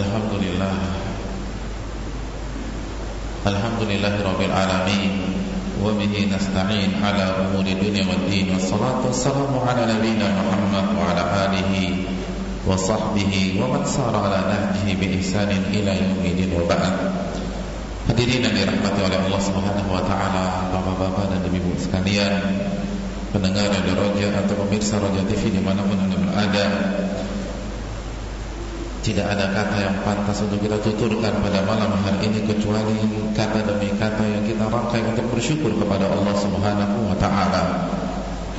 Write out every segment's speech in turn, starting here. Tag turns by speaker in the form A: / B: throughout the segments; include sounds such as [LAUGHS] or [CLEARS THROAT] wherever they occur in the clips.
A: الحمد لله الحمد لله رب العالمين وبه نستعين على أمور الدنيا والدين والصلاة والسلام على نبينا محمد وعلى آله وصحبه ومن سار على نهجه بإحسان إلى يوم الدين وبعد Hadirin yang dirahmati oleh Allah Subhanahu wa taala, Bapak-bapak dan Ibu sekalian, pendengar Radio Roja atau pemirsa Roja TV dimanapun Anda berada. Tidak ada kata yang pantas untuk kita tuturkan pada malam hari ini kecuali kata demi kata yang kita rangkai untuk bersyukur kepada Allah Subhanahu wa taala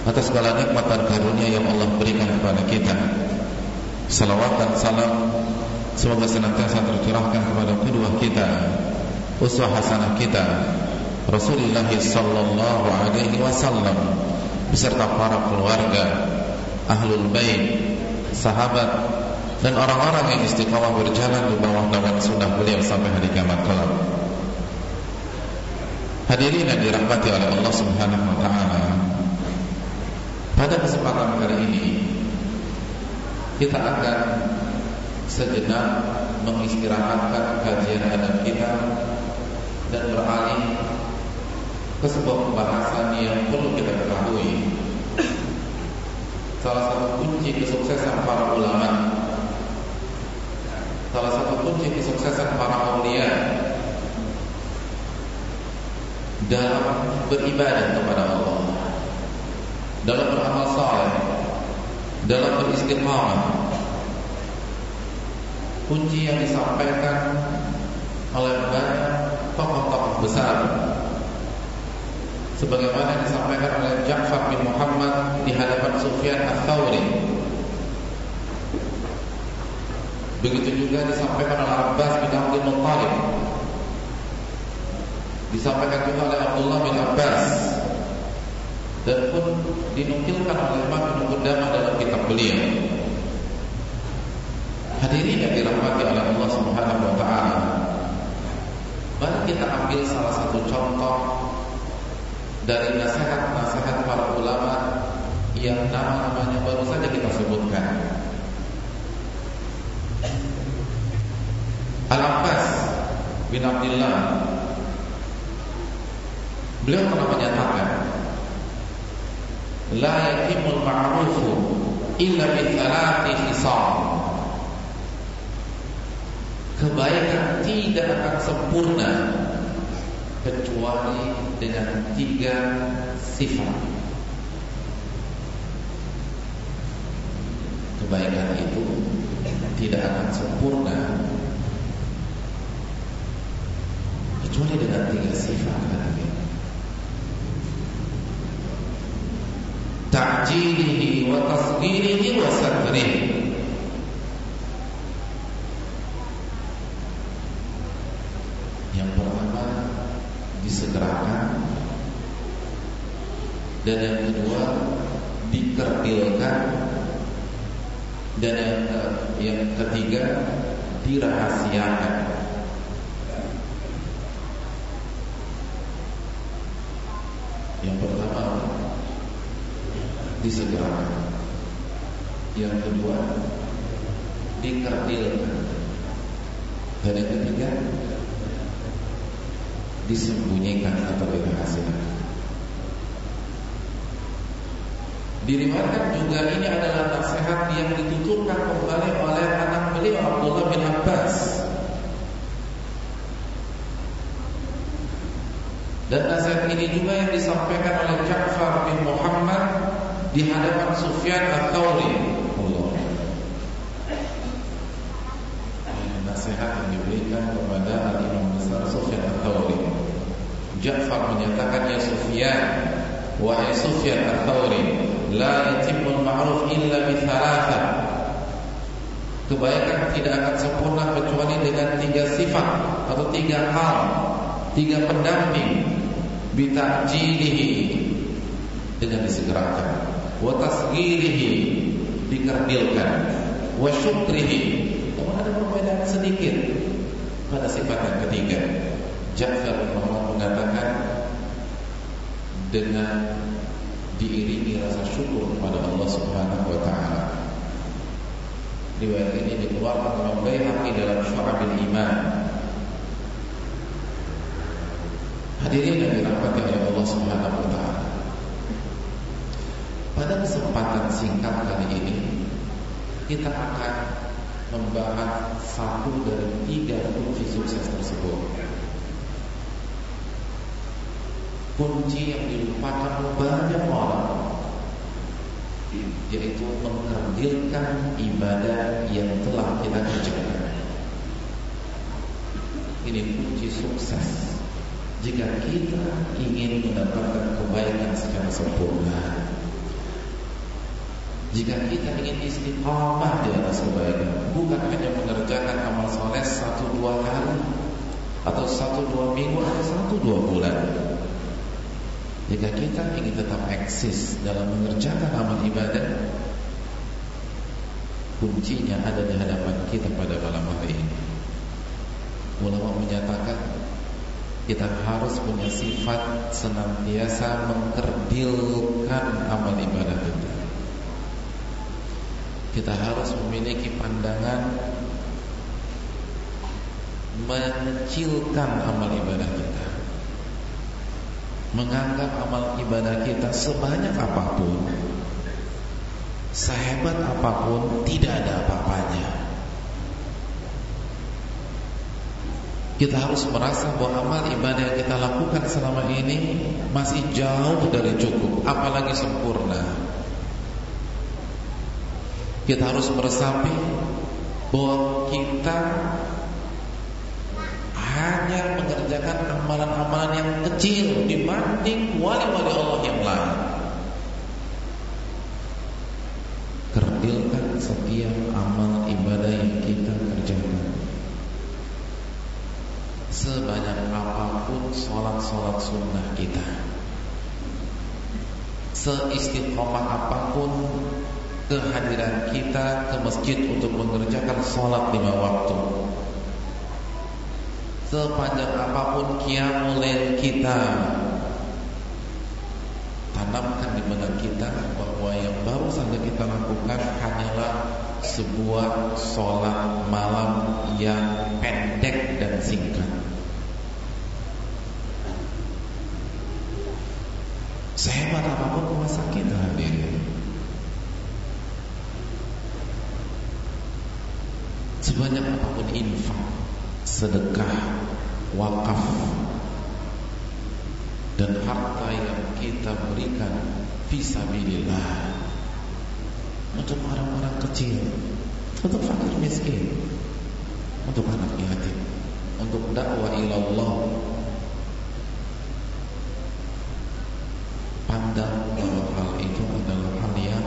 A: atas segala nikmat dan karunia yang Allah berikan kepada kita. Salawat dan salam semoga senantiasa tercurahkan kepada kedua kita uswah hasanah kita Rasulullah sallallahu alaihi wasallam beserta para keluarga, ahlul bait, sahabat dan orang-orang yang istiqamah berjalan di bawah naungan sunnah beliau sampai hari kiamat kelak. Hadirin yang dirahmati oleh Allah Subhanahu wa taala. Pada kesempatan kali ini kita akan sejenak mengistirahatkan kajian adab kita dan beralih ke sebuah pembahasan yang perlu kita ketahui. Salah satu kunci kesuksesan para ulama, salah satu kunci kesuksesan para aulia dalam beribadah kepada Allah, dalam beramal saleh, dalam beristiqamah. Kunci yang disampaikan oleh banyak tokoh-tokoh besar. Sebagaimana disampaikan oleh Ja'far bin Muhammad di hadapan Sufyan Ats-Tsauri begitu juga disampaikan oleh Abbas bin Abdul Muttalib. Disampaikan juga oleh Abdullah bin Abbas. Dan pun dinukilkan oleh Imam Ibnu Qudamah dalam kitab beliau. Hadirin yang dirahmati oleh Allah Subhanahu wa taala Mari kita ambil salah satu contoh dari nasihat-nasihat para ulama yang nama-namanya baru saja kita sebutkan. Al-Abbas bin Abdullah Beliau pernah menyatakan La yakimul ma'rufu illa bi thalathi hisab kebaikan tidak akan sempurna kecuali dengan tiga sifat. Kebaikan itu tidak akan sempurna kecuali dengan Ta'jilihi wa tasghirihi wa satrihi disegerakan. Dan yang kedua dikerdilkan dan yang, yang ketiga dirahasiakan yang pertama disegerakan yang kedua dikerdilkan dan yang ketiga disembunyikan atau dirahasiakan. Diriwayatkan juga ini adalah nasihat yang dituturkan kembali oleh anak beliau Abdullah bin Abbas. Dan nasihat ini juga yang disampaikan oleh Ja'far bin di hadapan Sufyan al-Thawri. Nasihat yang diberikan kepada Al-Imam besar Sufyan al-Thawri. Ja'far menyatakan ya Sufyan Wahai Sufyan al-Thawri La yatimul ma'ruf illa bithalatha Kebaikan tidak akan sempurna kecuali dengan tiga sifat Atau tiga hal Tiga pendamping Bitajilihi Dengan disegerakan Wa tasgirihi Dikerdilkan Wa syukrihi Namun ada perbedaan sedikit Pada sifat yang ketiga Ja'far Muhammad mengatakan dengan diiringi rasa syukur kepada Allah Subhanahu wa taala. Riwayat ini dikeluarkan oleh Baihaqi lagi dalam syu'abil iman. Hadirin yang dirahmati oleh Allah Subhanahu wa taala. Pada kesempatan singkat kali ini kita akan membahas satu dari tiga kunci sukses tersebut. Kunci yang dilupakan banyak orang yaitu mengkerdilkan ibadah yang telah kita kerjakan. Ini kunci sukses. Jika kita ingin mendapatkan kebaikan secara sempurna, jika kita ingin istiqamah di atas kebaikan, bukan hanya mengerjakan amal soleh satu dua kali, atau satu dua minggu, atau satu dua bulan, jika kita ingin tetap eksis dalam mengerjakan amal ibadah Kuncinya ada di hadapan kita pada malam hari ini. Ulama menyatakan Kita harus punya sifat senantiasa mengkerdilkan amal ibadah kita harus memiliki pandangan Menyecilkan amal ibadah kita menganggap amal ibadah kita sebanyak apa pun, sehebat apa pun, tidak ada apa-apanya. Kita harus merasa bahwa amal ibadah yang kita lakukan selama ini masih jauh dari cukup, apalagi sempurna. Kita harus meresapi bahwa kita hanya mengerjakan amalan-amalan yang kecil dibanding wali-wali Allah yang lain. Kerdilkan setiap amal ibadah yang kita kerjakan. Sebanyak apa pun sholat-sholat sunnah kita. Seistiqomah apa pun kehadiran kita ke masjid untuk mengerjakan sholat lima waktu sepanjang apa pun kiamulail kita tanamkan di benak kita bahwa yang baru saja kita lakukan hanyalah sebuah sholat malam yang pendek dan singkat. Sehebat apa pun puasa kita hadirin. Sebanyak apa pun infak sedekah, wakaf dan harta yang kita berikan fisabilillah untuk orang-orang kecil, untuk fakir miskin, untuk anak yatim, untuk dakwah ilallah. Pandang bahwa hal itu adalah hal yang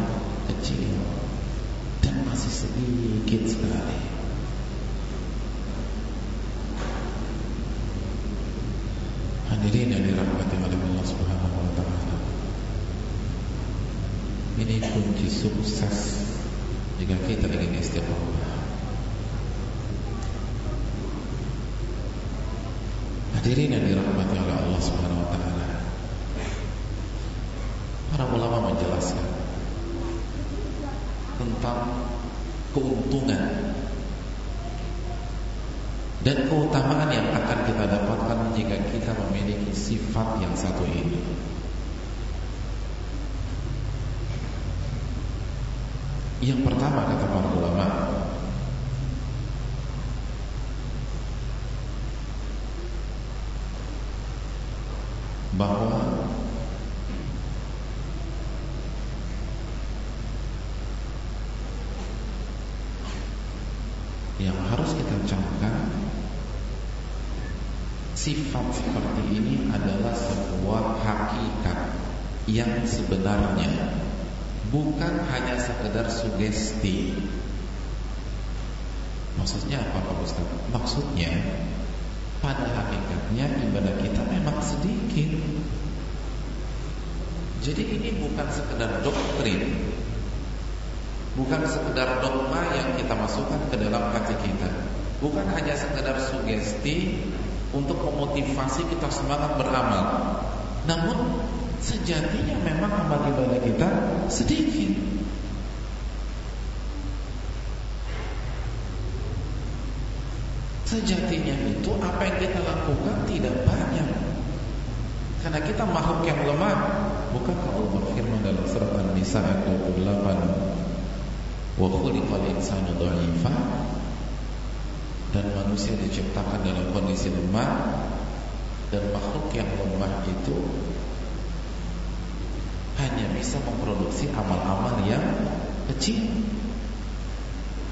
A: kecil dan masih sedikit sekali. Hadirin yang dirahmati oleh Allah Subhanahu wa taala. Ini kunci sukses jika kita ingin istiqomah. Hadirin yang dirahmati oleh Allah Subhanahu wa taala. Para ulama menjelaskan tentang keuntungan dan keutamaan yang akan kita dapatkan jika kita memiliki sifat yang satu ini. Yang pertama kata para ulama bahwa yang harus kita camkan Sifat seperti ini adalah sebuah hakikat yang sebenarnya bukan hanya sekedar sugesti. Maksudnya apa Pak Ustaz? Maksudnya pada hakikatnya ibadah kita memang sedikit. Jadi ini bukan sekedar doktrin Bukan sekedar dogma yang kita masukkan ke dalam hati kita Bukan hanya sekedar sugesti untuk memotivasi kita semangat beramal. Namun sejatinya memang amal ibadah kita sedikit. Sejatinya itu apa yang kita lakukan tidak banyak. Karena kita makhluk yang lemah. Bukankah Allah berfirman dalam surat An-Nisa ayat 28, "Wa khuliqal insanu dha'ifa" dan manusia diciptakan dalam kondisi lemah dan makhluk yang lemah itu hanya bisa memproduksi amal-amal yang kecil.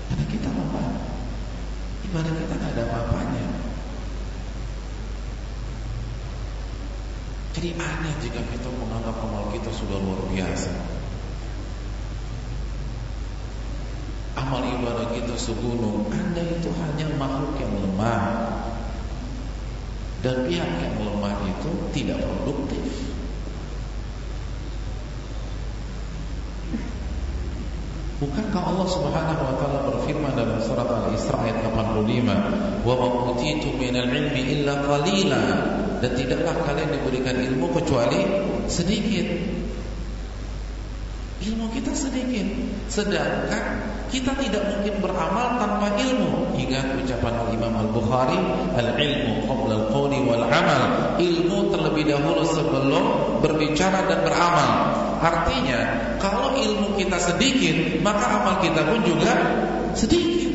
A: Karena kita lemah ibadah kita tidak ada apa-apanya. Jadi aneh jika kita menganggap amal kita sudah luar biasa. Amal ibadah kita segunung anda itu hanya makhluk yang lemah. Dan pihak yang lemah itu tidak produktif Bukankah Allah Subhanahu wa taala berfirman dalam surat Al-Isra ayat 85, "Wa ma utitu minal ilmi illa qalila." Dan tidaklah kalian diberikan ilmu kecuali sedikit. Ilmu kita sedikit, sedangkan kita tidak mungkin beramal tanpa ilmu. Ingat ucapan Imam Al-Bukhari, "Al-ilmu qabla al-qawli wal 'amal." Ilmu terlebih dahulu sebelum berbicara dan beramal. Artinya, kalau ilmu kita sedikit, maka amal kita pun juga sedikit.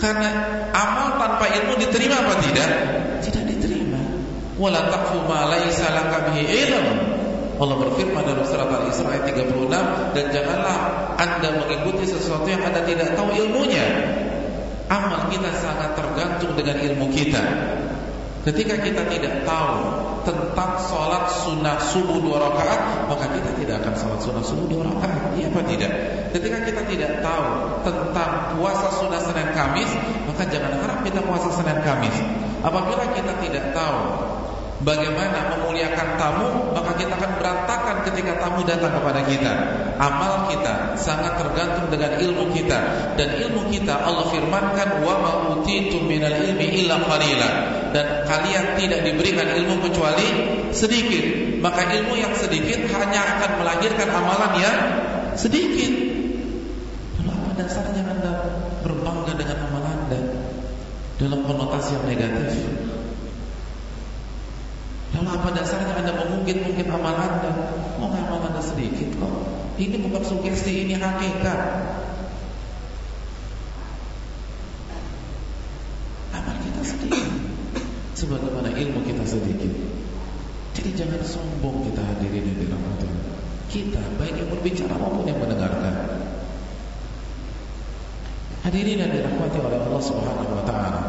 A: Karena amal tanpa ilmu diterima apa tidak? Tidak diterima. Wala taqfu ma laisa laka bihi ilm. Allah berfirman dalam surat Al-Isra ayat 36 dan janganlah Anda mengikuti sesuatu yang Anda tidak tahu ilmunya. Amal kita sangat tergantung dengan ilmu kita. Ketika kita tidak tahu tentang sholat sunnah subuh dua rakaat, maka kita tidak akan sholat sunnah subuh dua rakaat. Iya apa tidak? Ketika kita tidak tahu tentang puasa sunnah Senin Kamis, maka jangan harap kita puasa Senin Kamis. Apabila kita tidak tahu Bagaimana memuliakan tamu Maka kita akan berantakan ketika tamu datang kepada kita Amal kita sangat tergantung dengan ilmu kita Dan ilmu kita Allah firmankan Wa ma'utitu minal ilmi illa qalila Dan kalian tidak diberikan ilmu kecuali sedikit Maka ilmu yang sedikit hanya akan melahirkan amalan yang sedikit Lalu apa dasarnya anda berbangga dengan amal anda Dalam konotasi yang negatif Lalu apa dasarnya anda mengungkit-ungkit amal anda? Oh amal anda sedikit kok. Ini bukan sugesti, ini hakikat. Amal kita sedikit. Sebagaimana ilmu kita sedikit. Jadi jangan sombong kita hadirin di Ramadan. Kita baik yang berbicara maupun yang mendengarkan. Hadirin yang dirahmati oleh Allah Subhanahu wa taala.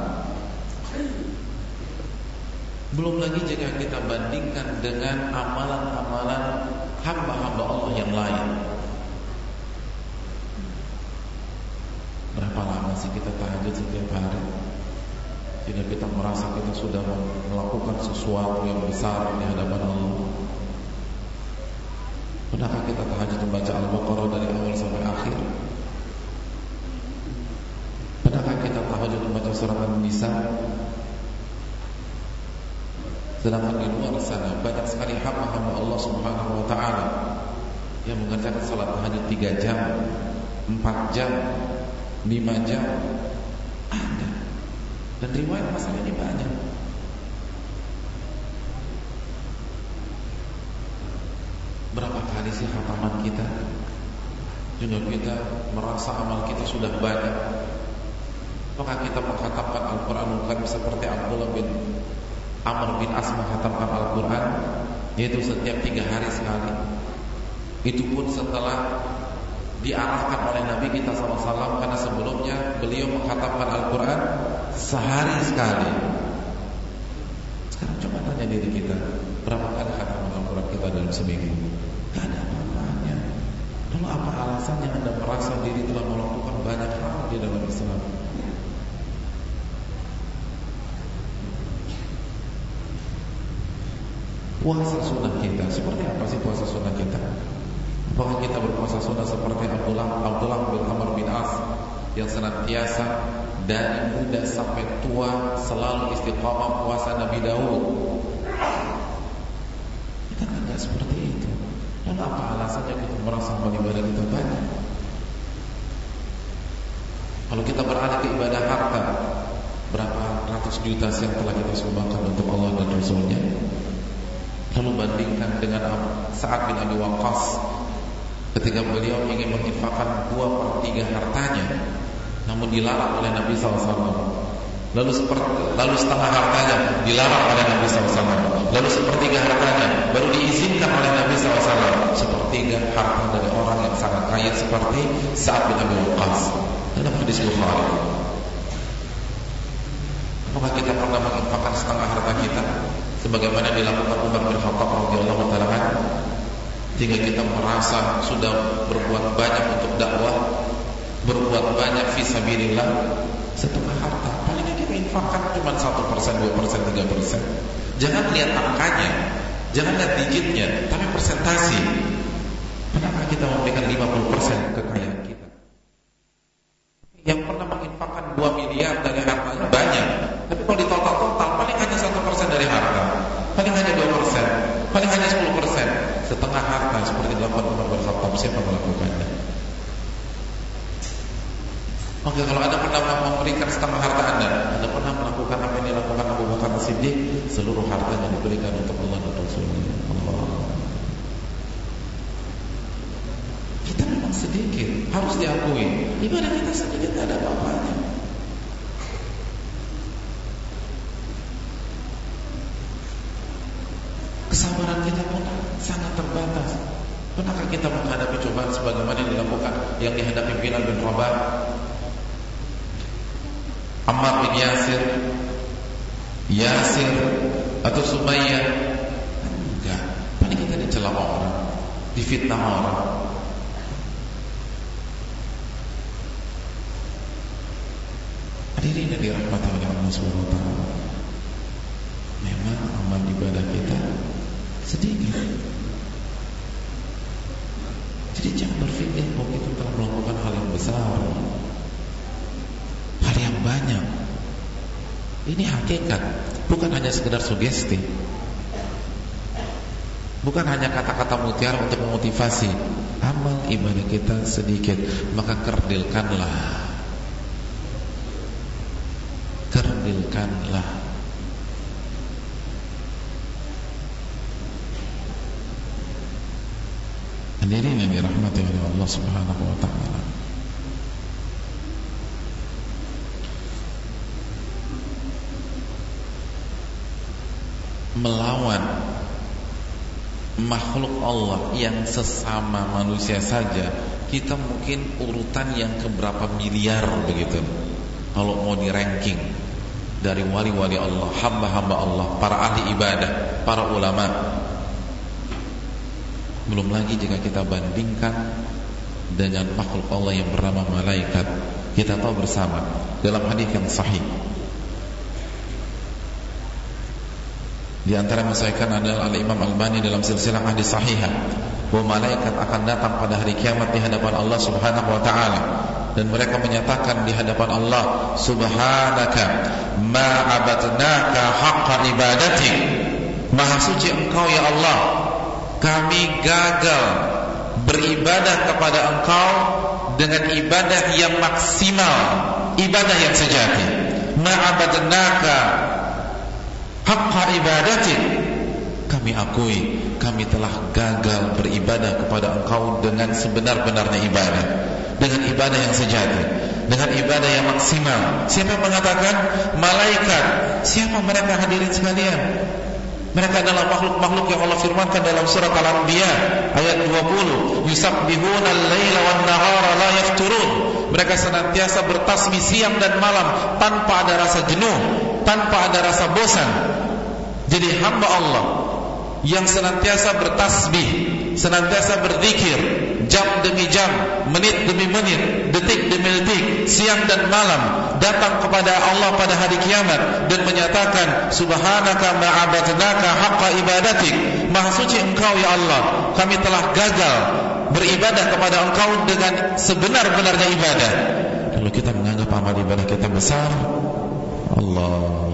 A: Belum lagi jika kita bandingkan dengan amalan-amalan hamba-hamba Allah yang lain. Berapa lama sih kita tahajud setiap hari? Jika kita merasa kita sudah melakukan sesuatu yang besar di hadapan Allah. Pernahkah kita tahajud membaca Al-Baqarah dari awal sampai akhir? Pernahkah kita tahajud membaca surat An-Nisa Sedangkan di luar sana banyak sekali hamba-hamba Allah Subhanahu wa taala yang mengerjakan salat tahajud 3 jam, 4 jam, 5 jam. Ada. Dan riwayat masalah ini banyak. Berapa kali sih khataman kita? Juga kita merasa amal kita sudah banyak. Maka kita mengkhatamkan Al-Quran bukan seperti Abdullah bin Amr bin As menghatamkan Al-Quran Yaitu setiap tiga hari sekali. Itu pun setelah Diarahkan oleh Nabi kita SAW Karena sebelumnya beliau menghatamkan Al-Quran Sehari sekali. Sekarang coba tanya diri kita Berapa kali khataman Al-Quran kita dalam seminggu? Gak ada apa-apanya. Lalu apa alasannya anda merasa diri telah melakukan banyak hal di dalam Islam Puasa sunnah kita Seperti apa sih puasa sunnah kita? Apakah kita berpuasa sunnah seperti Abdullah Abdullah bin Amr bin As Yang senantiasa dari muda sampai tua Selalu istiqamah puasa Nabi Daud Kita tidak seperti itu. Lalu apa alasannya kita merasa ibadah kita banyak? Kalau kita berada ke ibadah harta Berapa ratus juta yang telah kita sumbangkan untuk Allah dan Rasulnya Lalu bandingkan dengan saat bin Abi Waqqas. Ketika beliau ingin menginfakkan dua per tiga hartanya Namun dilarang oleh Nabi SAW Lalu lalu setengah hartanya dilarang oleh Nabi SAW Lalu sepertiga hartanya baru diizinkan oleh Nabi SAW Sepertiga harta dari orang yang sangat kaya seperti saat bin Abi Waqqas. Dalam hadis Bukhari sebagaimana dilakukan Umar bin Khattab radhiyallahu taala hingga kita merasa sudah berbuat banyak untuk dakwah, berbuat banyak fi sabilillah setengah harta paling kita infakkan cuma 1%, 2%, 3%. Jangan lihat angkanya, jangan lihat digitnya, tapi persentasi. Kenapa kita memberikan 50% kekayaan siapa melakukannya? Oke, kalau Anda pernah memberikan setengah harta Anda, Anda pernah melakukan apa yang dilakukan Abu Bakar Siddiq, seluruh hartanya diberikan untuk Allah dan Rasulnya. Allah. Kita memang sedikit, harus diakui. Ibadah kita sedikit, tidak ada apa-apanya. kesabaran kita pun sangat terbatas. Pernahkah kita menghadapi cobaan sebagaimana yang dilakukan dihadapi Bilal bin Rabah, Ammar bin Yasir, Yasir atau Sumayyah? Enggak. Paling kita dicela orang, difitnah orang. Hadirin yang dirahmati oleh Allah Subhanahu wa taala. Memang amal ibadah kita sedikit. Jadi jangan berpikir bahwa kita yang besar, hal yang banyak. Ini hakikat, bukan hanya sekedar sugesti. Bukan hanya kata-kata mutiara untuk memotivasi Amal ibadah kita sedikit Maka kerdilkanlah Kerdilkanlah Hadirin yang dirahmati oleh Allah Subhanahu wa taala. Melawan makhluk Allah yang sesama manusia saja, kita mungkin urutan yang keberapa miliar begitu. Kalau mau di ranking dari wali-wali Allah, hamba-hamba Allah, para ahli ibadah, para ulama, belum lagi jika kita bandingkan dengan makhluk Allah yang bernama malaikat. Kita tahu bersama dalam hadis yang sahih. Di antara yang adalah Al-Imam Al-Bani dalam silsilah hadis sahihah bahwa malaikat akan datang pada hari kiamat di hadapan Allah Subhanahu wa taala. Dan mereka menyatakan di hadapan Allah subhanaka ma abadnaka haqqa ibadati maha suci engkau ya Allah. Kami gagal beribadah kepada engkau dengan ibadah yang maksimal, ibadah yang sejati. Ma'abadnaka haqqa ibadati. Kami akui kami telah gagal beribadah kepada engkau dengan sebenar-benarnya ibadah. Dengan ibadah yang sejati dengan ibadah yang maksimal. Siapa mengatakan? Malaikat. Siapa mereka hadirin sekalian? Mereka adalah makhluk-makhluk yang Allah firmankan dalam surat Al-Anbiya ayat 20, "Yusabbihuna al-laila wan-nahara la yafturun." Mereka senantiasa bertasbih siang dan malam tanpa ada rasa jenuh, tanpa ada rasa bosan. Jadi hamba Allah yang senantiasa bertasbih, senantiasa berzikir jam demi jam, menit demi menit, detik demi detik, siang dan malam datang kepada Allah pada hari kiamat dan menyatakan subhanaka ma'abadnaka haqqa ibadatik. Maha suci Engkau ya Allah, kami telah gagal beribadah kepada Engkau dengan sebenar-benarnya ibadah. Lalu kita menganggap amal ibadah kita besar. Akbar.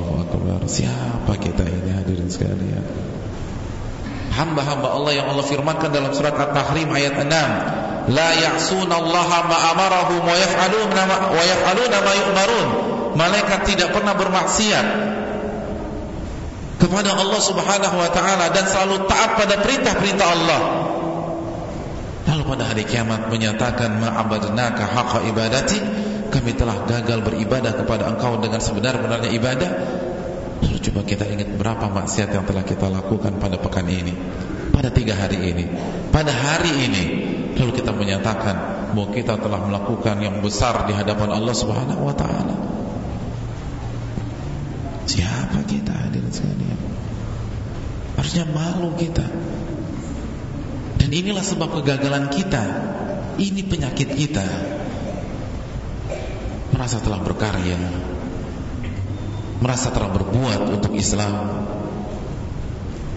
A: Siapa kita ini hadirin sekalian? hamba-hamba Allah yang Allah firmankan dalam surat At-Tahrim ayat 6 la ya'sunallaha ma amarahum wa yaf'aluna wa yaf'aluna ma yu'marun malaikat tidak pernah bermaksiat kepada Allah Subhanahu wa taala dan selalu taat pada perintah-perintah Allah. Lalu pada hari kiamat menyatakan ma'abadnaka haqqa ibadati, kami telah gagal beribadah kepada Engkau dengan sebenar-benarnya ibadah. Coba kita ingat berapa maksiat yang telah kita lakukan pada pekan ini, pada tiga hari ini, pada hari ini. Lalu kita menyatakan bahwa kita telah melakukan yang besar di hadapan Allah Subhanahu wa taala. Siapa kita hadirin sekalian? Harusnya malu kita. Dan inilah sebab kegagalan kita. Ini penyakit kita. Merasa telah berkarya. Merasa telah berbuat untuk Islam.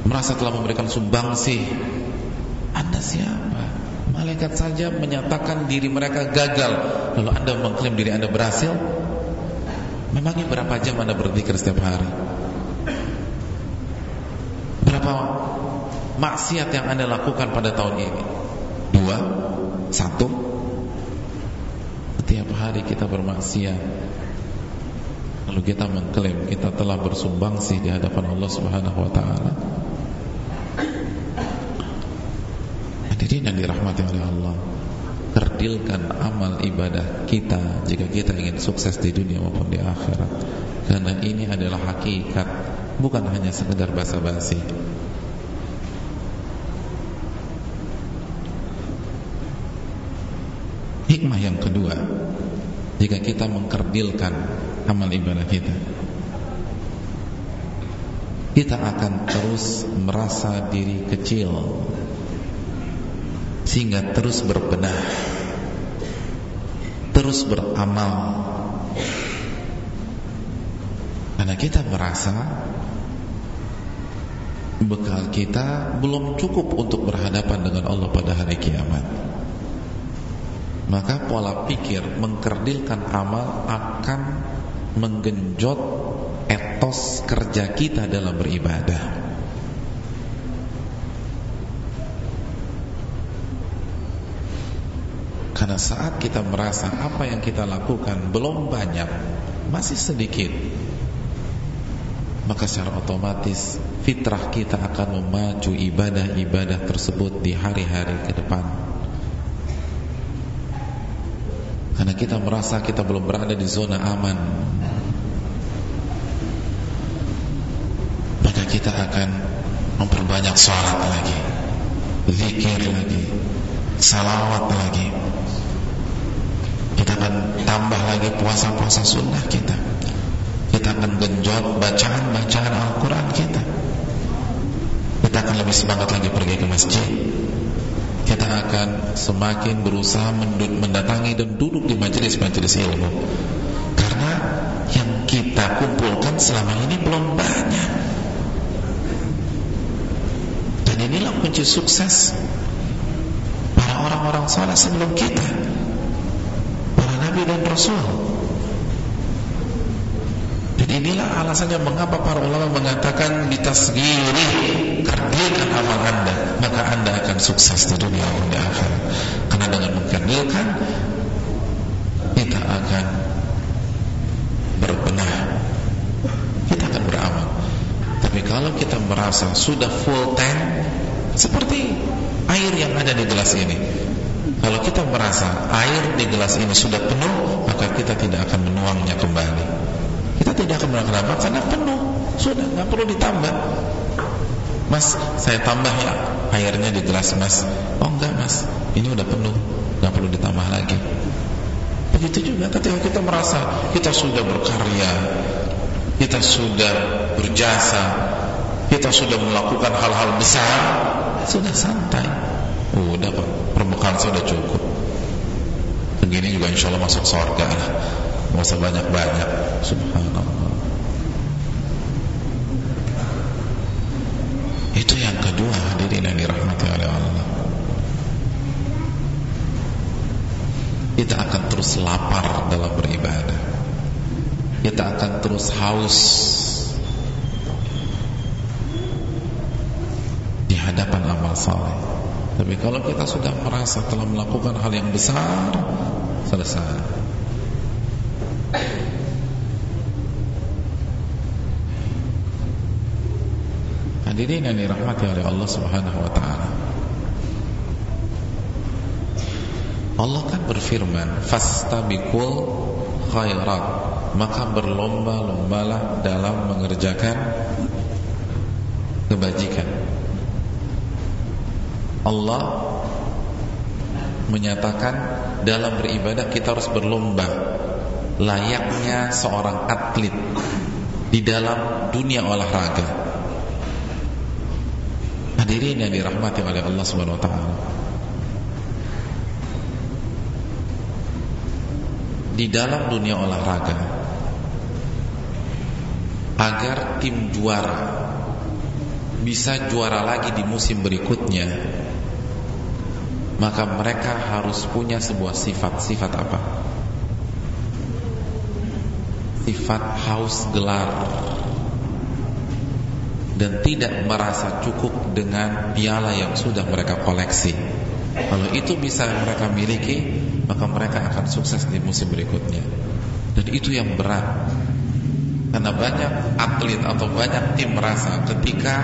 A: Merasa telah memberikan sumbangsi. Anda siapa? Malaikat saja menyatakan diri mereka gagal. Lalu Anda mengklaim diri Anda berhasil? Memangnya berapa jam anda berzikir setiap hari? Berapa maksiat yang anda lakukan pada tahun ini? Dua? Satu? Setiap hari kita bermaksiat Lalu kita mengklaim kita telah bersumbangsi di hadapan Allah Subhanahu wa taala. Hadirin yang dirahmati oleh Allah kerdilkan amal ibadah kita jika kita ingin sukses di dunia maupun di akhirat karena ini adalah hakikat bukan hanya sekedar basa-basi hikmah yang kedua jika kita mengkerdilkan amal ibadah kita. Kita akan terus merasa diri kecil sehingga terus berbenah terus beramal. Karena kita merasa bekal kita belum cukup untuk berhadapan dengan Allah pada hari kiamat. Maka pola pikir mengkerdilkan amal akan menggenjot etos kerja kita dalam beribadah Karena saat kita merasa apa yang kita lakukan belum banyak, masih sedikit, maka secara otomatis fitrah kita akan memacu ibadah-ibadah tersebut di hari-hari ke depan. Karena kita merasa kita belum berada di zona aman, maka kita akan memperbanyak sholat lagi, zikir lagi, salawat lagi. Kita akan tambah lagi puasa-puasa sunnah kita. Kita akan genjot bacaan-bacaan Al-Quran kita. Kita akan lebih semangat lagi pergi ke masjid kita akan semakin berusaha mendatangi dan duduk di majelis-majelis ilmu. Karena yang kita kumpulkan selama ini belum banyak. Dan inilah kunci sukses para orang-orang soleh sebelum kita Nabi dan Rasul dan inilah alasannya mengapa para ulama mengatakan ditasgiri kerdilkan amal anda maka anda akan sukses di dunia dan di akhirat karena dengan mengkerdilkan kita akan berbenah. Kita akan beramal. Tapi kalau kita merasa sudah full tank seperti air yang ada di gelas ini kalau kita merasa air di gelas ini sudah penuh, maka kita tidak akan menuangnya kembali. Tidak akan melakukan apa karena penuh, sudah nggak perlu ditambah. Mas, saya tambah ya airnya di gelas mas. Oh enggak mas, ini udah penuh, nggak perlu ditambah lagi. Begitu juga ketika kita merasa kita sudah berkarya, kita sudah berjasa, kita sudah melakukan hal-hal besar, sudah santai. Udah pak, perbekalan sudah cukup. Begini juga insya Allah masuk surga lah. Usah banyak-banyak. Subhanallah. terus lapar dalam beribadah. Kita akan terus haus Di hadapan amal saleh. Tapi kalau kita sudah merasa telah melakukan hal yang besar Selesai. Hadirin yang dirahmati oleh Allah Subhanahu wa taala. Allah kan berfirman, "Fastabiqul khairat." Maka berlomba-lombalah dalam mengerjakan kebajikan. Allah menyatakan dalam beribadah kita harus berlomba layaknya seorang atlet di dalam dunia olahraga. Hadirin yang dirahmati oleh Allah Subhanahu wa taala. Di dalam dunia olahraga agar tim juara bisa juara lagi di musim berikutnya maka mereka harus punya sebuah sifat-sifat apa? Sifat haus gelar dan tidak merasa cukup dengan piala yang sudah mereka koleksi. Kalau itu bisa mereka miliki, maka mereka akan sukses di musim berikutnya. Dan itu yang berat. Karena banyak atlet atau banyak tim merasa ketika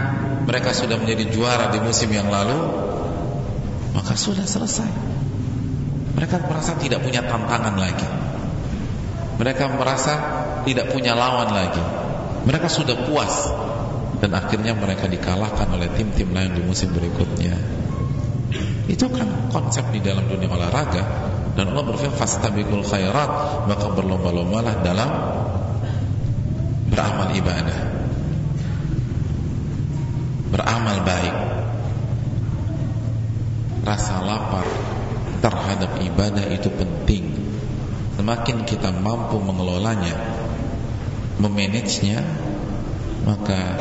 A: mereka sudah menjadi juara di musim yang lalu, maka sudah selesai. Mereka merasa tidak punya tantangan lagi. Mereka merasa tidak punya lawan lagi. Mereka sudah puas dan akhirnya mereka dikalahkan oleh tim-tim lain di musim berikutnya. Itu kan konsep di dalam dunia olahraga dan Allah berfirman fastabiqul khairat maka berlomba-lombalah dalam beramal ibadah. Beramal baik. Rasa lapar terhadap ibadah itu penting. Semakin kita mampu mengelolanya, memanagenya, maka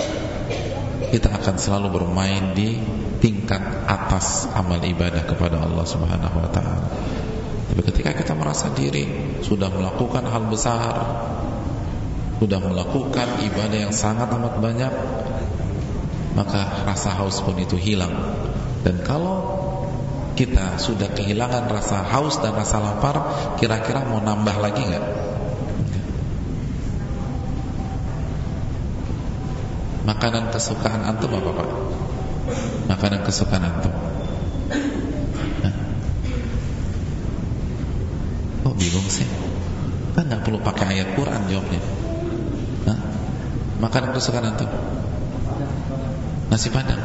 A: kita akan selalu bermain di tingkat atas amal ibadah kepada Allah Subhanahu wa taala. Tapi ketika kita merasa diri sudah melakukan hal besar, sudah melakukan ibadah yang sangat amat banyak, maka rasa haus pun itu hilang. Dan kalau kita sudah kehilangan rasa haus dan rasa lapar, kira-kira mau nambah lagi nggak? Makanan kesukaan antum apa pak? Makanan kesukaan antum? Oh bingung sih? Kan nggak perlu pakai ayat Quran jawabnya. Hah? Makanan kesukaan antum? Nasi padang.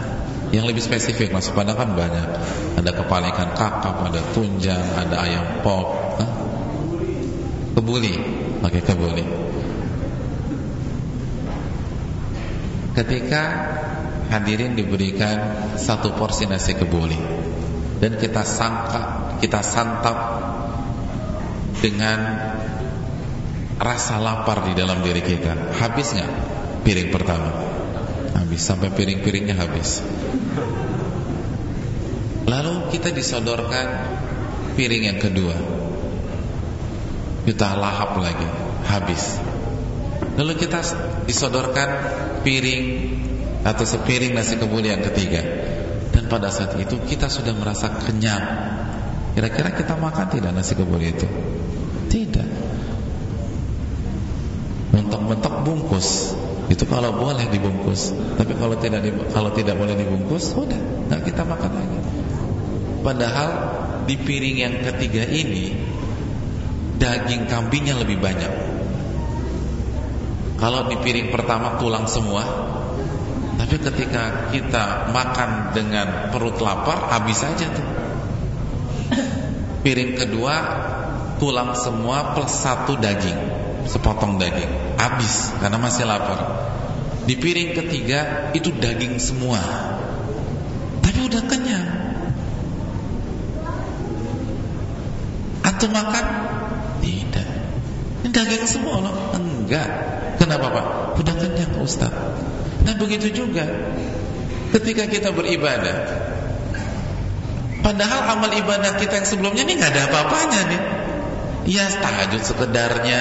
A: Yang lebih spesifik nasi padang kan banyak. Ada kepala ikan kakap, ada tunjang, ada ayam pop. Hah? Kebuli, pakai kebuli. ketika hadirin diberikan satu porsi nasi kebuli dan kita sangka kita santap dengan rasa lapar di dalam diri kita. Habis nggak piring pertama? Habis. Sampai piring-piringnya habis. Lalu kita disodorkan piring yang kedua. Kita lahap lagi. Habis. Lalu kita disodorkan piring atau sepiring nasi kebuli ketiga. Dan pada saat itu kita sudah merasa kenyang. Kira-kira kita makan tidak nasi kebuli itu? Tidak. Mentok-mentok bungkus. Itu kalau boleh dibungkus. Tapi kalau tidak kalau tidak boleh dibungkus, sudah nggak kita makan lagi. Padahal di piring yang ketiga ini daging kambingnya lebih banyak kalau di piring pertama tulang semua Tapi ketika kita makan dengan perut lapar Habis aja tuh Piring kedua Tulang semua plus satu daging Sepotong daging. Habis karena masih lapar. Di piring ketiga itu daging semua. Tapi udah kenyang. Atau makan? Tidak. Ini daging semua loh Enggak. Kenapa Pak? Udah kenyang Ustaz. Nah begitu juga Ketika kita beribadah Padahal amal ibadah kita yang sebelumnya ini nggak ada apa-apanya nih. Ya tahajud sekedarnya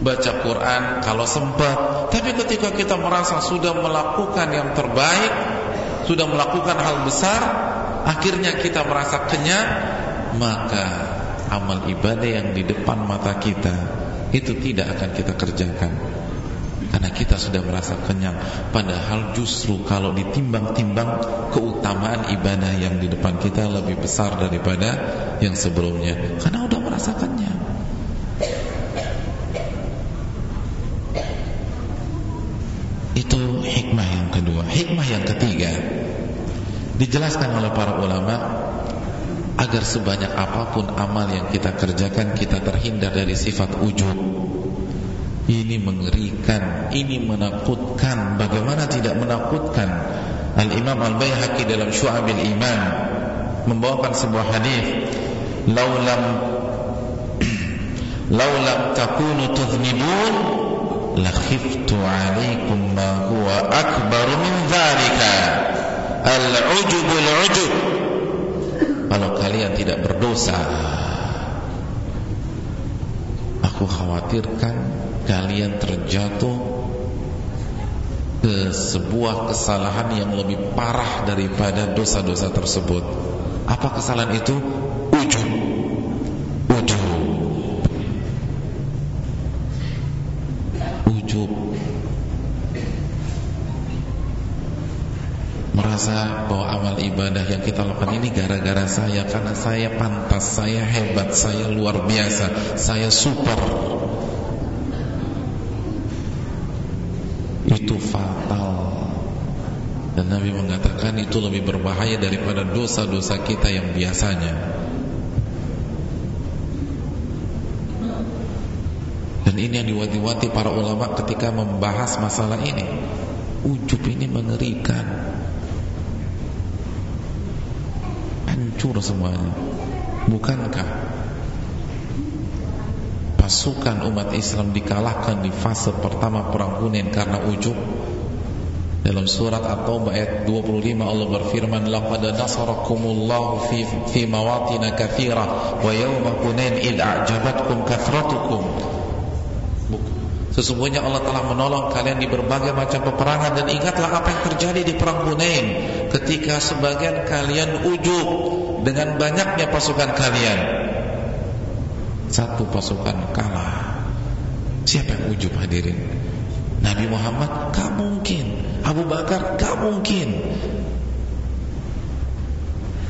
A: Baca Quran kalau sempat. Tapi ketika kita merasa sudah melakukan yang terbaik Sudah melakukan hal besar Akhirnya kita merasa kenyang Maka amal ibadah yang di depan mata kita itu tidak akan kita kerjakan. Karena kita sudah merasa kenyang. Padahal justru kalau ditimbang-timbang keutamaan ibadah yang di depan kita lebih besar daripada yang sebelumnya. Karena udah merasa kenyang dijelaskan oleh para ulama agar sebanyak apa pun amal yang kita kerjakan kita terhindar dari sifat ujub ini mengerikan, ini menakutkan. Bagaimana tidak menakutkan? Al-Imam Al-Baihaqi dalam Syu'abil Iman membawakan sebuah hadis, "Laulam [CLEARS THROAT] laulam takunu tudhnibun la khiftu 'alaikum ma huwa akbar min dzalika." Al-ujubul ujub. Kalau kalian tidak berdosa, aku khawatirkan kalian terjatuh ke sebuah kesalahan yang lebih parah daripada dosa-dosa tersebut. Apa kesalahan itu? Ujub. Ujub. Ujub. Merasa bahwa amal ibadah yang kita lakukan ini gara-gara saya Karena saya pantas, saya hebat, saya luar biasa Saya super. Itu fatal. Dan Nabi mengatakan itu lebih berbahaya daripada dosa-dosa kita yang biasanya. Dan ini yang diwati-wati para ulama ketika membahas masalah ini. Ujub ini mengerikan hancur semuanya. Bukankah pasukan umat Islam dikalahkan di fase pertama perang Hunain karena ujub? Dalam surat At-Taubah ayat 25 Allah berfirman laqad nasarakumullahu fi fi mawatin katsira wa yawma hunain id a'jabatkum kathratukum. Sesungguhnya Allah telah menolong kalian di berbagai macam peperangan dan ingatlah apa yang terjadi di perang Hunain ketika sebagian kalian ujub dengan banyaknya pasukan kalian satu pasukan kalah. Siapa yang ujub hadirin? Nabi Muhammad? Gak mungkin. Abu Bakar? Gak mungkin.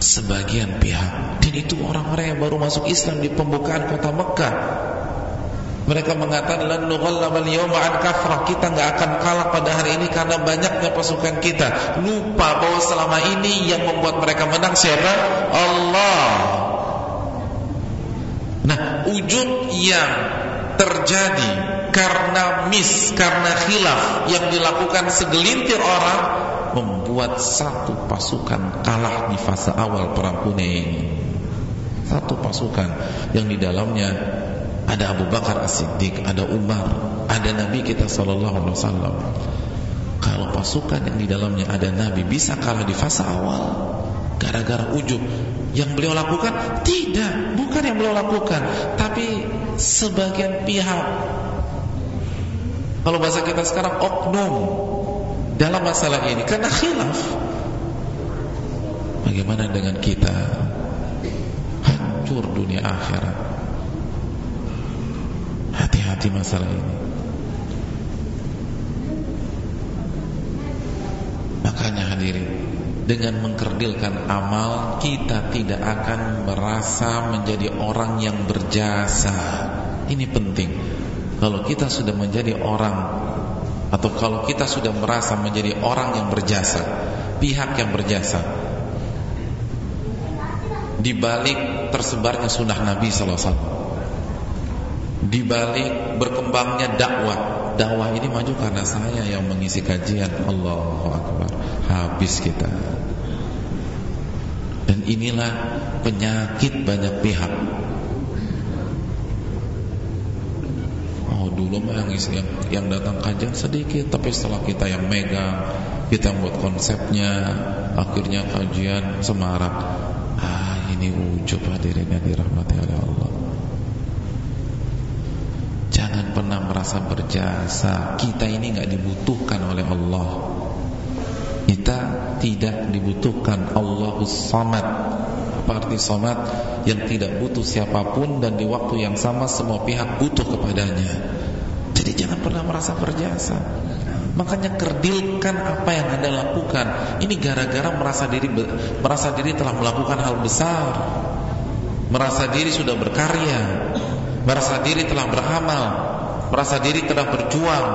A: Sebagian pihak dan itu orang-orang yang baru masuk Islam di pembukaan kota Mekah mereka mengatakan lan nughallabal yawma an kafrah. Kita enggak akan kalah pada hari ini karena banyaknya pasukan kita. Lupa bahwa selama ini yang membuat mereka menang siapa? Allah. Nah, ujub yang terjadi karena mis, karena khilaf yang dilakukan segelintir orang membuat satu pasukan kalah di fase awal perang Hunain. Satu pasukan yang di dalamnya ada Abu Bakar As-Siddiq, ada Umar, ada Nabi kita sallallahu alaihi wasallam. Kalau pasukan yang di dalamnya ada Nabi bisa kalah di fase awal gara-gara ujub, yang beliau lakukan? Tidak, bukan yang beliau lakukan, tapi sebagian pihak. Kalau bahasa kita sekarang oknum dalam masalah ini karena khilaf. Bagaimana dengan kita? Hancur dunia akhirat. Hati-hati masalah ini. Makanya hadirin dengan mengkerdilkan amal kita tidak akan merasa menjadi orang yang berjasa. Ini penting. Kalau kita sudah menjadi orang atau kalau kita sudah merasa menjadi orang yang berjasa pihak yang berjasa di balik tersebarnya sunnah Nabi SAW di balik berkembangnya dakwah dakwah ini maju karena saya yang mengisi kajian Allahu Akbar habis kita dan inilah penyakit banyak pihak. Oh dulu mah yang, yang, yang datang kajian sedikit, tapi setelah kita yang megang, kita buat konsepnya, akhirnya kajian semarak. Ah ini ujub hadirin yang dirahmati oleh Allah. Pernah merasa berjasa. Kita ini nggak dibutuhkan oleh Allah. Kita tidak dibutuhkan Allahus Samad Apa arti Samad? Yang tidak butuh siapa pun dan di waktu yang sama semua pihak butuh kepadanya Jadi jangan pernah merasa berjasa. Makanya kerdilkan apa yang Anda lakukan. Ini gara-gara merasa diri merasa diri telah melakukan hal besar. Merasa diri sudah berkarya. Merasa diri telah beramal. Merasa diri telah berjuang.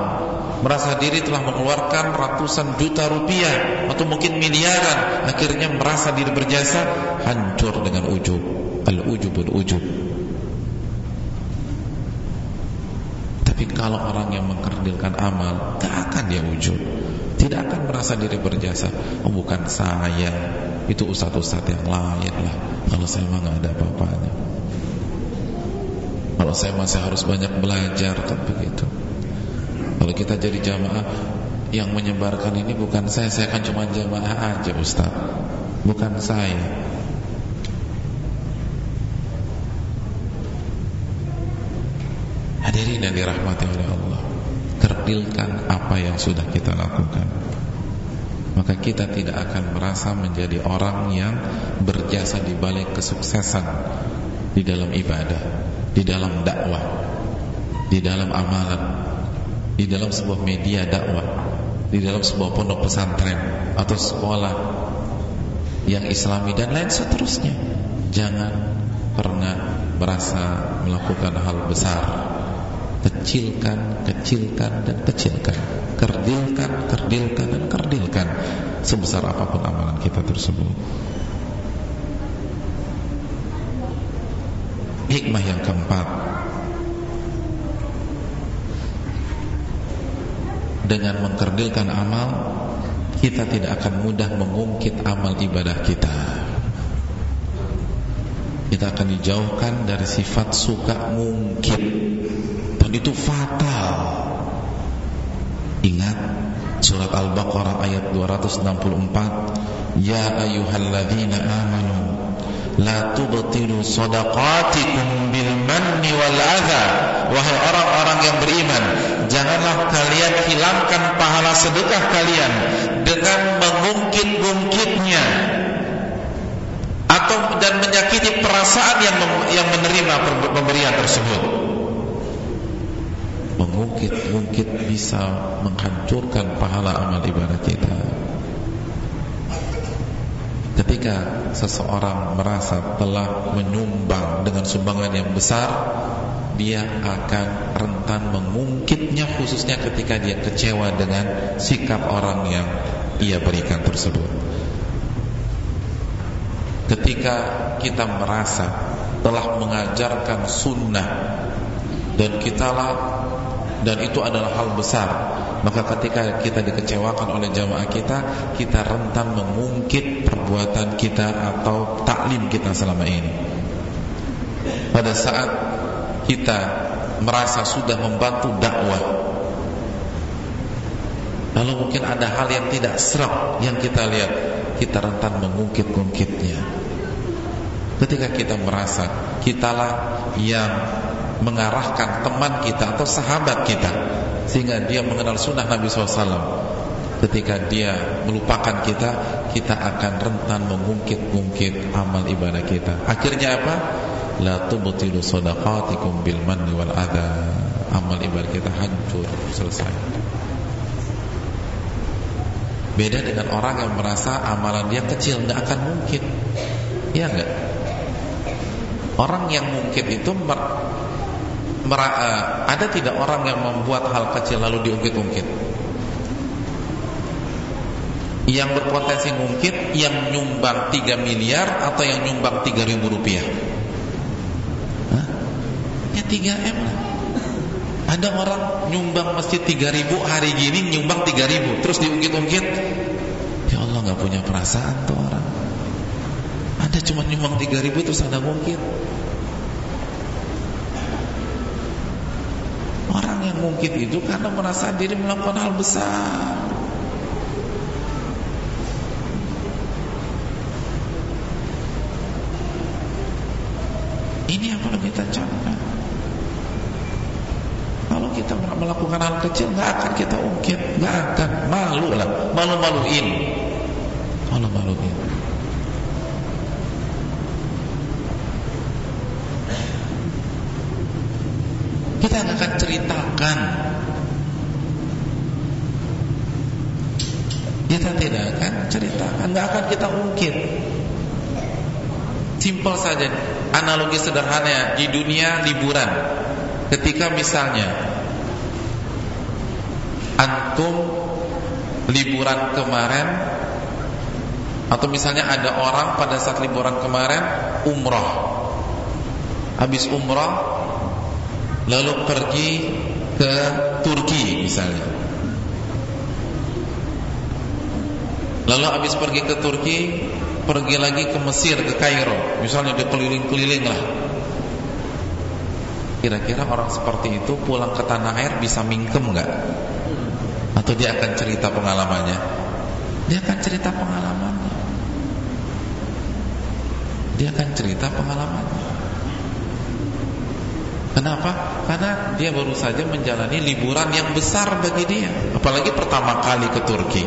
A: Merasa diri telah mengeluarkan ratusan juta rupiah atau mungkin miliaran, akhirnya merasa diri berjasa, hancur dengan ujub. Al-ujubul ujub. Tapi kalau orang yang mengkerdilkan amal Tidak akan dia wujud Tidak akan merasa diri berjasa Oh bukan saya Itu ustad-ustad yang lain lah Kalau saya mah ada apa-apanya Kalau saya masih harus banyak belajar Kan begitu. Kalau kita jadi jamaah Yang menyebarkan ini bukan saya Saya kan cuma jamaah aja ustad Bukan saya. Hadirin yang dirahmati oleh Allah Kerdilkan apa yang sudah kita lakukan. Maka kita tidak akan merasa menjadi orang yang Berjasa di balik kesuksesan Di dalam ibadah Di dalam dakwah Di dalam amalan Di dalam sebuah media dakwah Di dalam sebuah pondok pesantren Atau sekolah Yang islami dan lain seterusnya. Jangan pernah merasa melakukan hal besar. Kecilkan, kecilkan dan kecilkan, kerdilkan, kerdilkan dan kerdilkan sebesar apa pun amalan kita tersebut. Hikmah yang keempat. Dengan mengkerdilkan amal Kita tidak akan mudah mengungkit amal ibadah kita. Kita akan dijauhkan dari sifat suka mungkit. Dan itu fatal. Ingat surat Al-Baqarah ayat 264, Ya ayyuhalladzina amanu la tubtilu sadaqatikum bil manni wal adha. Wahai orang-orang yang beriman, janganlah kalian hilangkan pahala sedekah kalian dengan mengungkit-ungkitnya atau dan menyakiti perasaan yang yang menerima pemberian tersebut mengungkit-ungkit bisa menghancurkan pahala amal ibadah kita. Ketika seseorang merasa telah menyumbang dengan sumbangan yang besar, dia akan rentan mengungkitnya khususnya ketika dia kecewa dengan sikap orang yang ia berikan tersebut. Ketika kita merasa telah mengajarkan sunnah dan kitalah dan itu adalah hal besar maka ketika kita dikecewakan oleh jamaah kita kita rentan mengungkit perbuatan kita atau taklim kita selama ini. Pada saat kita merasa sudah membantu dakwah lalu mungkin ada hal yang tidak serap yang kita lihat kita rentan mengungkit-ungkitnya. Ketika kita merasa kitalah yang mengarahkan teman kita atau sahabat kita sehingga dia mengenal sunnah Nabi SAW ketika dia melupakan kita kita akan rentan mengungkit-ungkit amal ibadah kita. Akhirnya apa? La tubtilu sadaqatikum bil manni wal adha. Amal ibadah kita hancur selesai. Beda dengan orang yang merasa amalan dia kecil nggak akan mungkin iya enggak orang yang mungkin itu ada tidak orang yang membuat hal kecil lalu diungkit-ungkit? Yang berpotensi ngungkit yang nyumbang 3 miliar atau yang nyumbang 3 ribu rupiah? Hah? Ya 3 M lah. Ada orang nyumbang masjid 3 ribu hari gini nyumbang 3 ribu terus diungkit-ungkit. Ya Allah nggak punya perasaan tuh orang. Ada cuma nyumbang 3 ribu terus ada ngungkit. Mungkin itu karena merasa diri melakukan hal besar. Ini yang perlu kita camkan. Kalau kita melakukan hal kecil, nggak akan kita ungkit, nggak akan malu lah, malu-maluin, malu-maluin. haram kita tidak akan ceritakan, nggak akan kita ungkit. Simpel saja. Analogi sederhana ya. di dunia liburan. Ketika misalnya antum liburan kemarin atau misalnya ada orang pada saat liburan kemarin umroh. Habis umroh lalu pergi ke Turki misalnya. Lalu habis pergi ke Turki Pergi lagi ke Mesir, ke Kairo. Misalnya dia keliling-keliling lah. Kira-kira orang seperti itu pulang ke tanah air bisa mingkem nggak? Atau dia akan cerita pengalamannya? Dia akan cerita pengalamannya. Dia akan cerita pengalamannya Kenapa? Karena dia baru saja menjalani liburan yang besar bagi dia. Apalagi pertama kali ke Turki.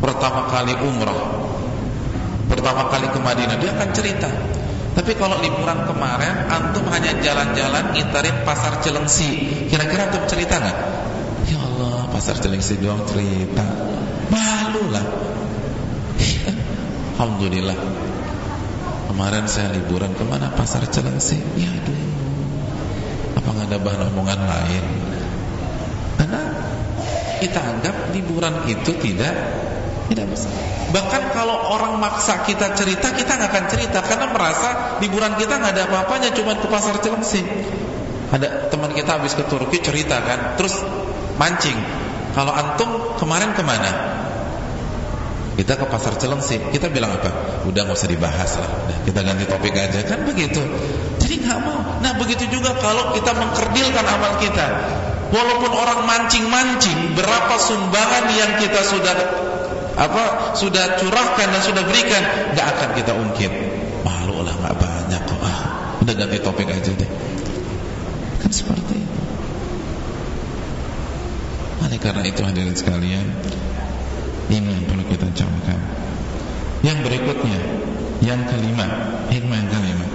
A: Pertama kali umrah. Pertama kali ke Madinah. Dia akan cerita. Tapi kalau liburan kemarin antum hanya jalan-jalan ngitarin pasar Celengsi. Kira-kira antum cerita nggak? Ya Allah pasar Celengsi doang cerita. Malu lah. [LAUGHS] Alhamdulillah kemarin saya liburan ke mana pasar Celengsi ya aduh apa nggak ada bahan omongan lain karena kita anggap liburan itu tidak tidak bisa. Bahkan kalau orang maksa kita cerita, kita nggak akan cerita karena merasa liburan kita nggak ada apa-apanya, cuma ke pasar Cilengsi. Ada teman kita habis ke Turki cerita kan, terus mancing. Kalau antum kemarin ke mana? Kita ke pasar Cilengsi. Kita bilang apa? Udah nggak usah dibahas lah. kita ganti topik aja kan begitu. Jadi nggak mau. Nah begitu juga kalau kita mengkerdilkan amal kita. Walaupun orang mancing-mancing, berapa sumbangan yang kita sudah apa sudah curahkan dan sudah berikan nggak akan kita ungkit malu lah nggak banyak kok ah udah ganti topik aja deh kan seperti itu oleh karena itu hadirin sekalian ini yang perlu kita camkan yang berikutnya yang kelima hikmah yang kelima.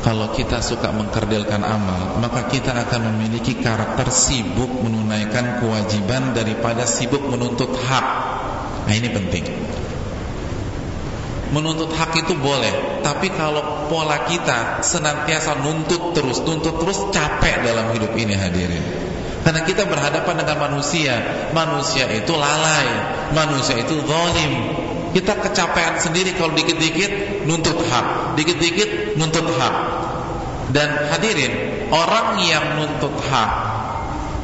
A: Kalau kita suka mengkerdilkan amal Maka kita akan memiliki karakter sibuk menunaikan kewajiban Daripada sibuk menuntut hak. Nah ini penting. Menuntut hak itu boleh Tapi kalau pola kita senantiasa nuntut terus Nuntut terus capek dalam hidup ini hadirin Karena kita berhadapan dengan manusia Manusia itu lalai Manusia itu zalim kita kecapean sendiri kalau dikit-dikit nuntut hak, dikit-dikit nuntut hak. Dan hadirin, orang yang nuntut hak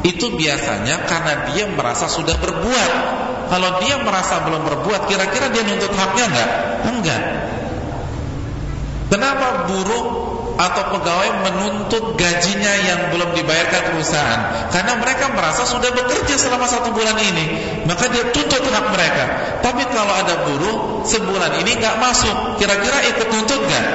A: itu biasanya karena dia merasa sudah berbuat. Kalau dia merasa belum berbuat, kira-kira dia nuntut haknya enggak? Enggak. Kenapa buruh atau pegawai menuntut gajinya yang belum dibayarkan perusahaan. Karena mereka merasa sudah bekerja selama satu bulan ini maka dia tuntut hak mereka. Tapi kalau ada buruh sebulan ini nggak masuk. Kira-kira ikut tuntut nggak?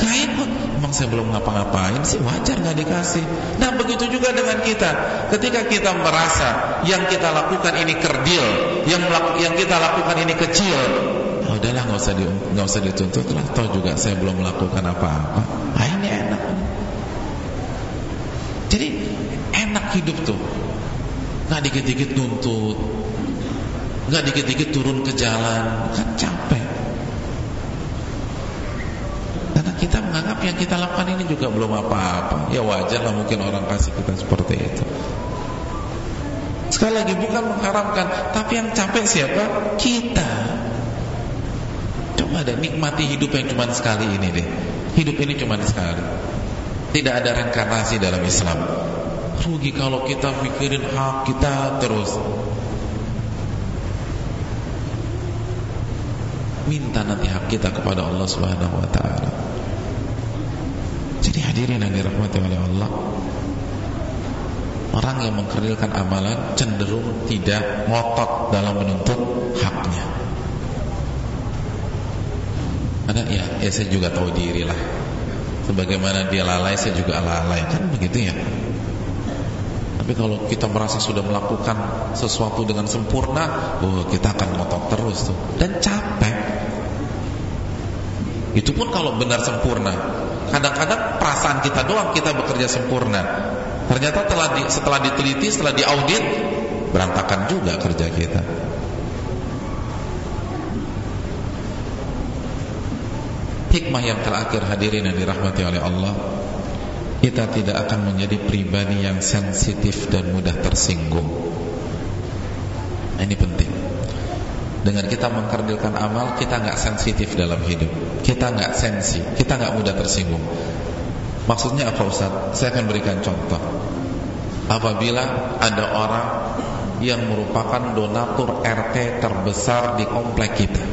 A: Nggak ikut. Emang saya belum ngapa-ngapain sih? Wajar nggak dikasih. Nah begitu juga dengan kita. Ketika kita merasa yang kita lakukan ini kerdil yang yang kita lakukan ini kecil ya udahlah nggak usah di nggak usah dituntut lah. Toh juga saya belum melakukan apa-apa. Ah ini enak jadi enak hidup tuh nggak dikit-dikit nuntut. Nggak dikit-dikit turun ke jalan. Kan capek. Karena kita menganggap yang kita lakukan ini juga belum apa-apa. Ya wajar lah mungkin orang kasih kita seperti itu. Sekali lagi bukan mengharamkan tapi yang capek siapa? Kita. Coba deh nikmati hidup yang cuma sekali ini deh. Hidup ini cuma sekali. Tidak ada reinkarnasi dalam Islam rugi kalau kita pikirin hak kita terus minta nanti hak kita kepada Allah Subhanahu wa taala. Jadi hadirin yang dirahmati oleh Allah, orang yang mengkerdilkan amalan cenderung tidak ngotot dalam menuntut haknya. Karena ya, ya saya juga tahu diri lah. Sebagaimana dia lalai, saya juga lalai kan begitu ya. Tapi kalau kita merasa sudah melakukan sesuatu dengan sempurna, oh kita akan ngotot terus tuh dan capek. Itu pun kalau benar sempurna. Kadang-kadang perasaan kita doang kita bekerja sempurna. Ternyata telah di, setelah diteliti, setelah diaudit, berantakan juga kerja kita. Hikmah yang terakhir hadirin yang dirahmati oleh Allah Kita tidak akan menjadi pribadi yang sensitif dan mudah tersinggung. Ini penting. Dengan kita mengkerdilkan amal Kita nggak sensitif dalam hidup. Kita nggak sensi Kita nggak mudah tersinggung. Maksudnya apa Ustaz? Saya akan berikan contoh. Apabila ada orang Yang merupakan donatur RT terbesar di komplek kita.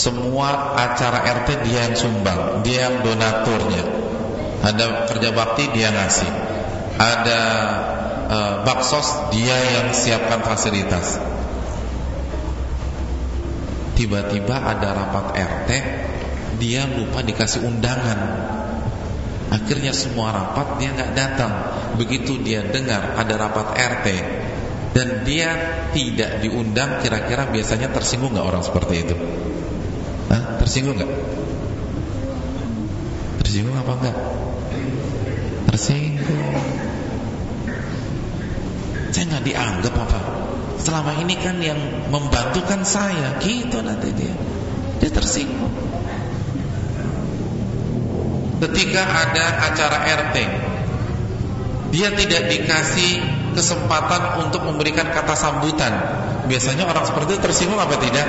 A: Semua acara RT dia yang sumbang, dia yang donaturnya. Ada kerja bakti dia ngasih. Ada uh, baksos dia yang siapkan fasilitas. Tiba-tiba ada rapat RT, dia lupa dikasih undangan. Akhirnya semua rapat dia nggak datang. Begitu dia dengar ada rapat RT dan dia tidak diundang, kira-kira biasanya tersinggung nggak orang seperti itu? Hah? Tersinggung nggak? Tersinggung apa enggak? Tersinggung. Saya nggak dianggap apa. Selama ini kan yang membantu kan saya, gitu nanti dia. Dia tersinggung. Ketika ada acara RT, dia tidak dikasih kesempatan untuk memberikan kata sambutan. Biasanya orang seperti itu tersinggung apa tidak?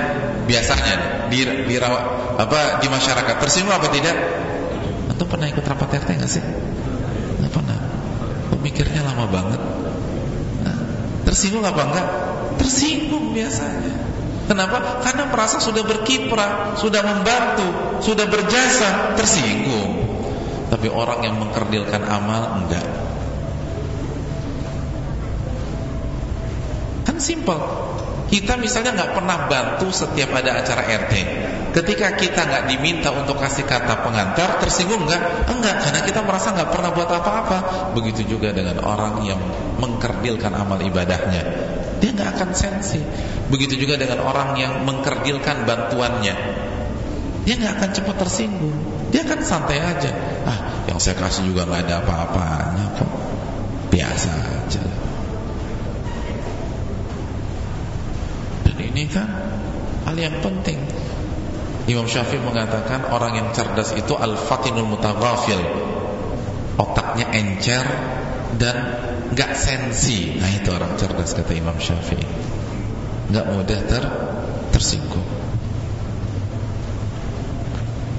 A: Biasanya di, di apa di masyarakat tersinggung apa tidak? Atau pernah ikut rapat RT nggak sih? Pernah. Pemikirnya lama banget. Nah, tersinggung apa enggak? Tersinggung biasanya. Kenapa? Karena merasa sudah berkiprah, sudah membantu, sudah berjasa, tersinggung. Tapi orang yang mengkerdilkan amal enggak. Kan simpel. Kita misalnya nggak pernah bantu setiap ada acara RT. Ketika kita nggak diminta untuk kasih kata pengantar, tersinggung nggak? Enggak, karena kita merasa nggak pernah buat apa-apa. Begitu juga dengan orang yang mengkerdilkan amal ibadahnya, dia nggak akan sensi. Begitu juga dengan orang yang mengkerdilkan bantuannya, dia nggak akan cepat tersinggung. Dia akan santai aja. Ah, yang saya kasih juga nggak ada apa-apanya kok. Biasa aja. Ini kan hal yang penting. Imam Syafi'i mengatakan orang yang cerdas itu al-fatinul mutaghafil. Otaknya encer dan enggak sensi. Nah itu orang cerdas kata Imam Syafi'i. Enggak mudah ter tersinggung.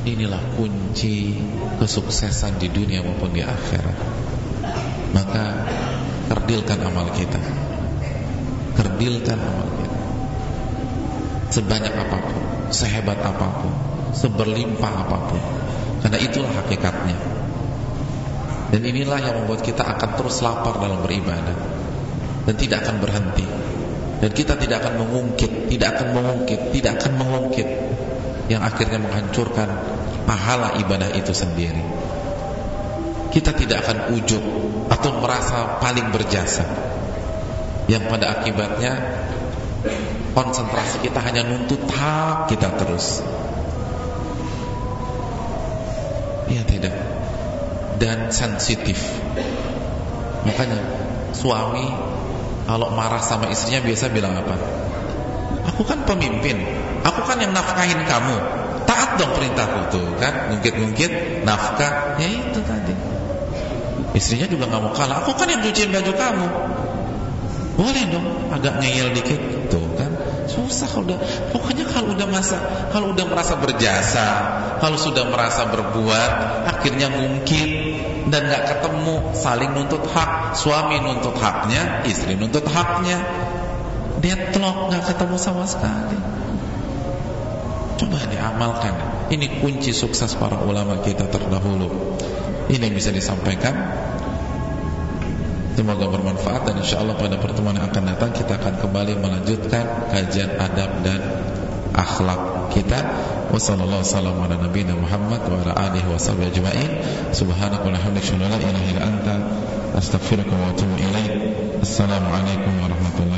A: Inilah kunci kesuksesan di dunia maupun di akhirat. Maka kerdilkan amal kita. Kerdilkan amal sebanyak apa pun, sehebat apa pun, seberlimpah apa pun. Karena itulah hakikatnya. Dan inilah yang membuat kita akan terus lapar dalam beribadah dan tidak akan berhenti. Dan kita tidak akan mengungkit, tidak akan mengungkit, tidak akan mengungkit yang akhirnya menghancurkan pahala ibadah itu sendiri. Kita tidak akan ujub atau merasa paling berjasa. Yang pada akibatnya konsentrasi kita hanya nuntut hak kita terus. Iya tidak? Dan sensitif. Makanya suami kalau marah sama istrinya biasa bilang apa? Aku kan pemimpin aku kan yang nafkahin kamu. Taat dong perintahku. Tuh kan ngungkit-ngungkit nafkah. Ya itu tadi. Istrinya juga nggak mau kalah. Aku kan yang cuciin baju kamu. Boleh dong agak ngeyel dikit. Tuh kan susah kalau udah pokoknya kalau udah masa kalau udah merasa berjasa kalau sudah merasa berbuat akhirnya mungkin dan nggak ketemu saling nuntut hak suami nuntut haknya istri nuntut haknya deadlock nggak ketemu sama sekali. Coba diamalkan. Ini kunci sukses para ulama kita terdahulu. Ini yang bisa disampaikan Semoga bermanfaat dan insya Allah pada pertemuan yang akan datang kita akan kembali melanjutkan kajian adab dan akhlak kita. Wassalamualaikum warahmatullahi wabarakatuh.